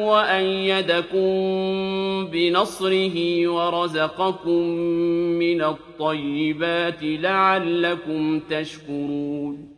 وأيدكم بنصره ورزقكم من الطيبات لعلكم تشكرون